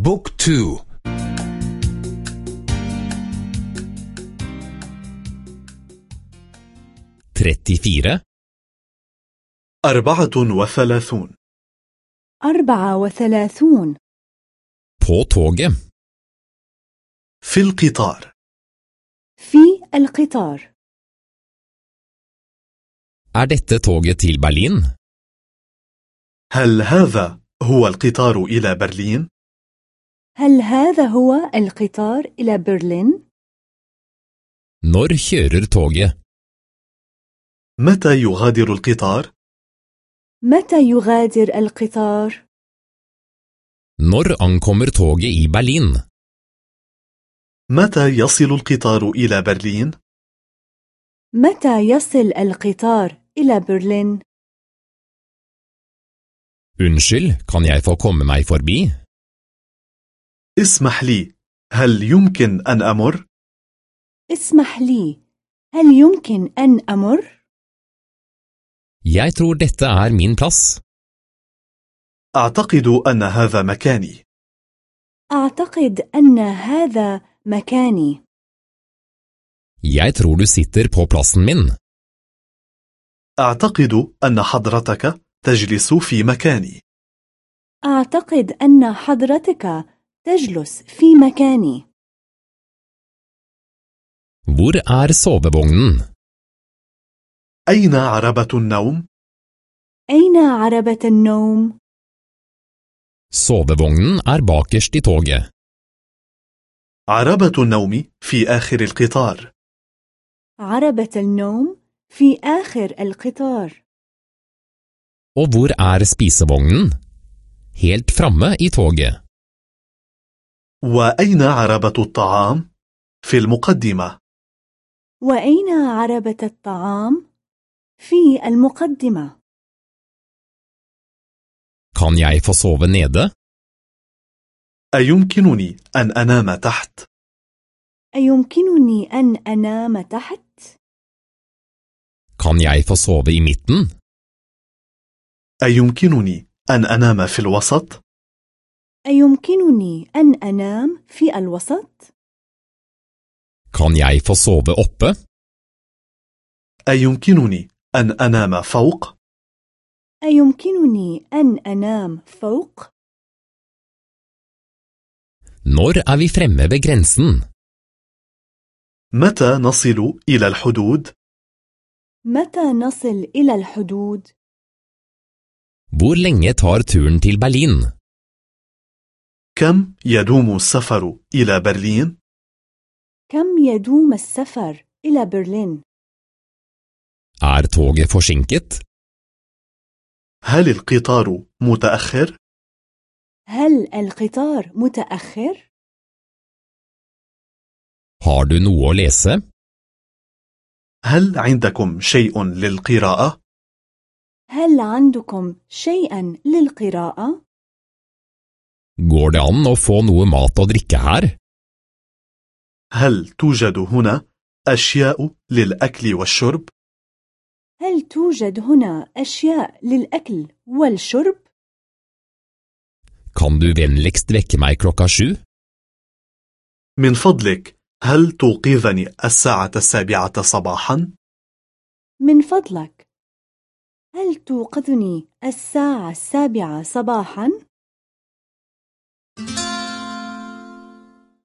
بوك تو. trettiofyra أربعة وثلاثون. أربعة وثلاثون. På toget. في القطار. في القطار. Er dette toget til Berlin? هل هذا هو القطار إلى برلين؟ هل هذا هو القطار إلى برلين؟ Når kjører toget? متى يغادر القطار؟ متى يغادر القطار؟ Når ankommer toget i Berlin? متى يصل القطار إلى برلين؟ متى يصل القطار إلى برلين؟ Unnskyld, kan jeg få komme meg forbi? اسمح لي هل يمكن أن أمر؟ اسمح لي هل يمكن أن أمر؟ Jeg tror dette er min plass. أعتقد أن هذا مكاني أعتقد أن هذا مكاني Jeg tror du sitter på plassen min. أعتقد أن حضرتك تجلس في مكاني أعتقد أن حضرتك تجلس في مكاني Hvor er sovevognen? أين عربة النوم؟ أين عربة النوم؟ Sovevognen er bakerst i toget. عربة النوم في آخر القطار عربة النوم في آخر القطار Og hvor er spisevognen? Helt framme i toget. وأين عربة الطعام؟ في المقدمة وأين عربة الطعام؟ في المقدمة Kan jeg få sove nede? أيمكنني أن أنام تحت؟ أيمكنني أن أنام تحت؟ Kan jeg få sove i midten? أيمكنني أن أنام في الوسط؟ أيمكنني أن أنام في الوسط؟ Kan jeg få sove oppe? أيمكنني أن أنام فوق؟ أيمكنني أن أنام فوق؟ Når er vi fremme ved grensen? متى نصل إلى الحدود؟ متى نصل إلى الحدود؟ Hvor lenge tar turen til Berlin? كم يدوم السفر إلى برلين؟ كم يدوم السفر إلى برلين؟ Er toget forsinket? هل القطار متأخر؟ هل القطار متأخر؟ Har du noe å lese? هل عندكم شيء للقراءة؟ هل عندكم شيئا للقراءة؟ Går det an å få noe mat og drikke her? هل توجد هنا أشياء للأكل والشرب؟ هل توجد هنا أشياء للأكل والشرب؟ Kan du vennligst vekke meg klokka sju? من فضلك هل توقظني الساعة السابعة صباحا؟ من فضلك هل توقظني الساعة السابعة صباحا؟